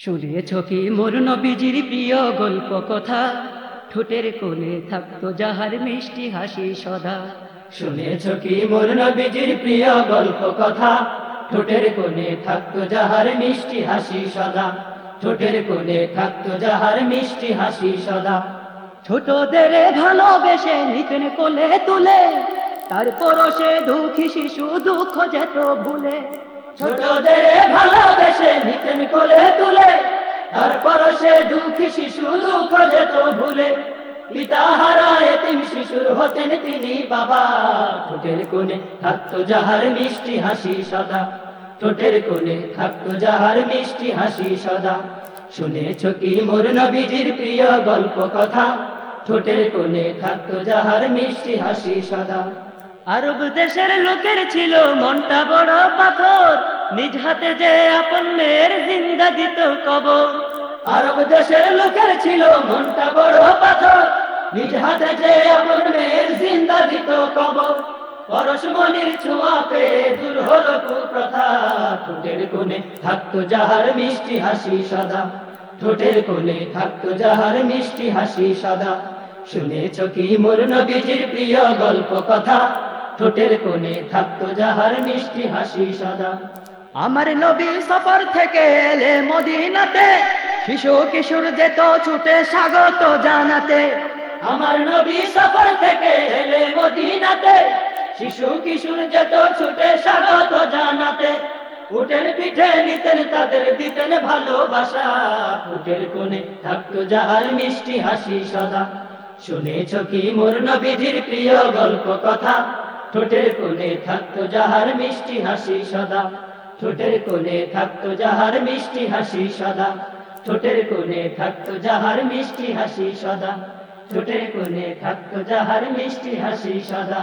শুনিয়েছ কি মোর নবীজির প্রিয় গল্প কথা? ঠোঁটের কোণে থাকতো যাহার মিষ্টি হাসি সদা। শুনেছ কি মোর নবীজির প্রিয় গল্প কথা? ঠোঁটের কোণে থাকতো যাহার মিষ্টি হাসি সদা। ঠোঁটের কোণে থাকতো যাহার মিষ্টি হাসি সদা। ছোটদের ভালোবেসে নিতেন কোলে তুলে তারপর সে দুঃখী শিশু দুঃখ যেত ভুলে। ছোটদের ভালোবেসে দুঃখী শিশু ভুলে। শিশুর হতেন তিনি বাবা। ঠোঁটের যাহার মিষ্টি হাসি সদা। ঠোঁটের যাহার মিষ্টি হাসি সদা। শুনেছ কি প্রিয় গল্প কথা? ঠোঁটের কোণে থাকতো যাহার মিষ্টি হাসি সদা। আরব দেশের লোকের ছিল মনটা বড় পাথর। নিজ হাতে যে আপন মেয়ের জিন্দা দিত কবর। আরব দেশের লোকের ছিল মনটা বড় পাথর। নিজ হাতে যে আপন মেয়ের জিন্দা দিত কবর। ঠোঁটের কোণে থাকতো যাহার মিষ্টি হাসি সদা। ঠোঁটের থাকতো যাহার মিষ্টি হাসি শুনেছ কি মোর প্রিয় গল্প কথা? ঠোঁটের থাকতো যাহার মিষ্টি হাসি সদা। আমার নবী সফর থেকে এলে মদিনাতে শিশু কিশোর যেত ছুটে স্বাগত জানাতে। আমার নবী সফর থেকে এলে মদিনাতে। শিশু কিশোর যেত ছুটে স্বাগত জানাতে। উটের পিঠে নিতেন তাদের, দিতেন ভালোবাসা। উটের কোণে থাকতো যাহার মিষ্টি হাসি সদা। শুনেছ কি মোর নবীজির প্রিয় গল্প কথা? ঠোঁটের কোণে থাকতো যাহার মিষ্টি হাসি সদা। ঠোঁটের কোণে থাকতো যাহার মিষ্টি হাসি সদা। ঠোঁটের কোণে থাকতো যাহার মিষ্টি হাসি সদা। ঠোঁটের কোণে থাকতো যাহার মিষ্টি হাসি সদা।